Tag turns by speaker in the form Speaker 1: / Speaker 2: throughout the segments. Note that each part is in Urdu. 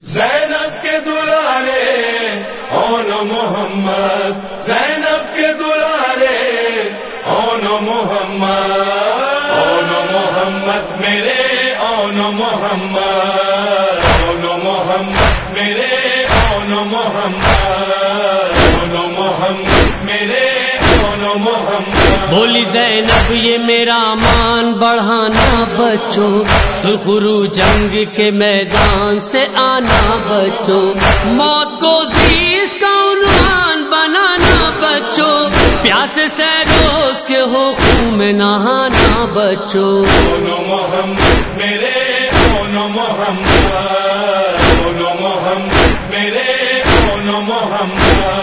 Speaker 1: زینب کے دلارے اون محمد۔ زینب کے دلارے اون محمد۔ اون محمد میرے اون محمد۔ اون محمد میرے اون محمد۔ اون محمد میرے۔
Speaker 2: بولی زینب، یہ میرا مان بڑھانا بچوں سخرو جنگ کے میدان سے آنا بچوں۔ موت کو زیز کا عنوان بنانا بچوں۔ پیاس سے روز کے ہو خون میں نہانا بچوں۔
Speaker 1: میرے محمد۔ میرے محمد۔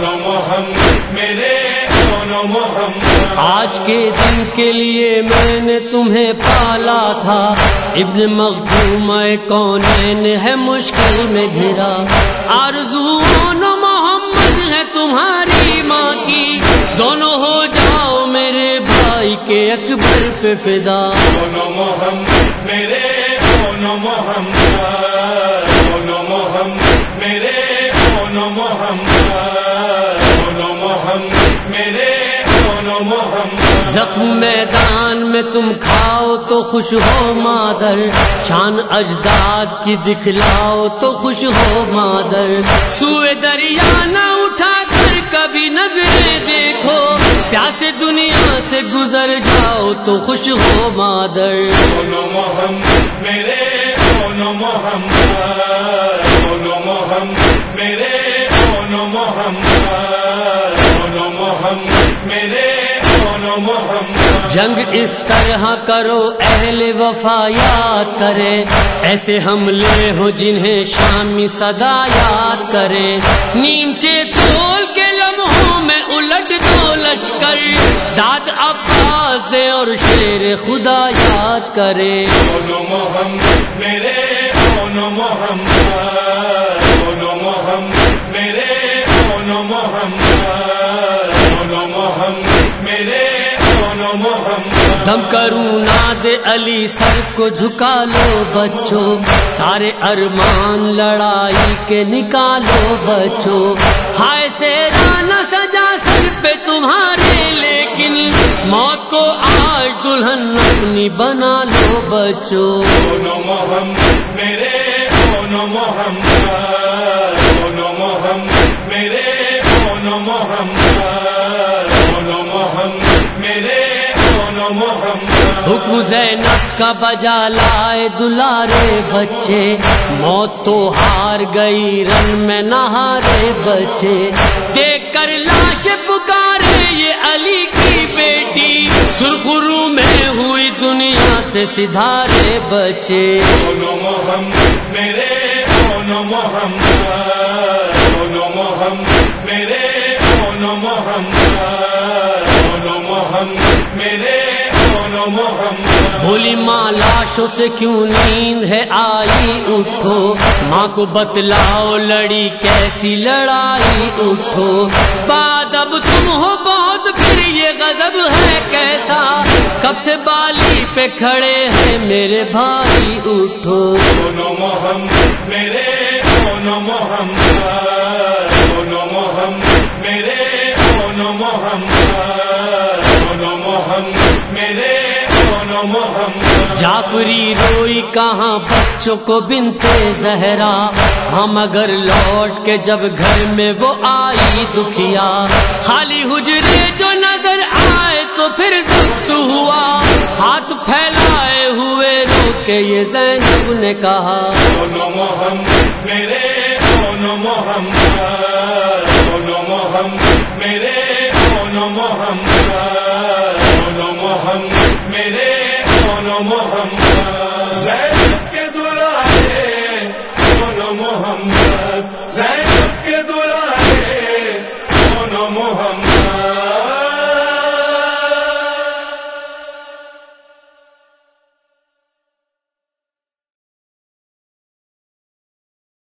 Speaker 1: محمد میرے محمد
Speaker 2: آج کے دن کے لیے میں نے تمہیں پالا تھا۔ ابن مخدوم کونین ہے؟ مشکل میں گھرا۔ آرزو و محمد ہے تمہاری ماں کی۔ دونوں ہو جاؤ میرے بھائی کے اکبر پہ فدا۔
Speaker 1: اون محمد میرے اون محمد۔ اون محمد میرے اون محمد۔ محمد میرے محمد۔
Speaker 2: زخم میدان میں تم کھاؤ تو خوش ہو مادر۔ شان اجداد کی دکھلاؤ تو خوش ہو مادر۔ سوئے دریا نہ اٹھا کر کبھی نظریں دیکھو۔ پیاس دنیا سے گزر جاؤ تو خوش ہو مادر۔
Speaker 1: محمد میرے محمد۔ محمد میرے محمد۔
Speaker 2: جنگ اس طرح کرو، اہل وفا یاد کرے ایسے حملے ہو جنہیں شامی صدا یاد کرے نیمچے تول کے لمحوں میں الٹ دو لشکر۔ داد عباس دے اور شیر خدا یاد کرے
Speaker 1: محمد، میرے محمد۔ محمد، میرے محمد۔
Speaker 2: دم کروں ناد علی سر کو جھکا لو بچوں سارے ارمان لڑائی کے نکالو بچوں ہائے سے رانا سجا سر پہ تمہارے لیکن موت کو آج دلہن اپنی بنا لو بچوں
Speaker 1: محمد میرے محمد۔
Speaker 2: حکم زینب کا بجا لائے دلارے بچے۔ موت تو ہار گئی، رن میں نہارے بچے۔ دیکھ کر لاش پکارے یہ علی کی بیٹی۔ سرخرو میں ہوئی دنیا سے سدھارے بچے۔
Speaker 1: محمد، میرے محمد۔ محمد، میرے محمد۔ محمد میرے
Speaker 2: بولی ماں لاشوں سے کیوں نیند ہے آئی؟ اٹھو۔ ماں کو بتلاؤ لڑی کیسی لڑائی؟ اٹھو۔ بات اب تم ہو بہت پھر یہ غضب ہے کیسا؟ کب سے بالی پہ کھڑے ہیں میرے بھائی؟ اٹھو۔
Speaker 1: میرے محمد۔
Speaker 2: جعفری روئی کہاں بچوں کو بنتے زہرا؟ ہم اگر لوٹ کے جب گھر میں وہ آئی دکھیا۔ خالی حجرے جو نظر آئے تو پھر ضبط ہوا۔ ہاتھ پھیلائے ہوئے رو کے یہ زینب نے کہا۔
Speaker 1: اون محمد میرے اون محمد محمد میرے اون محمد اون محمد میرے۔ محمد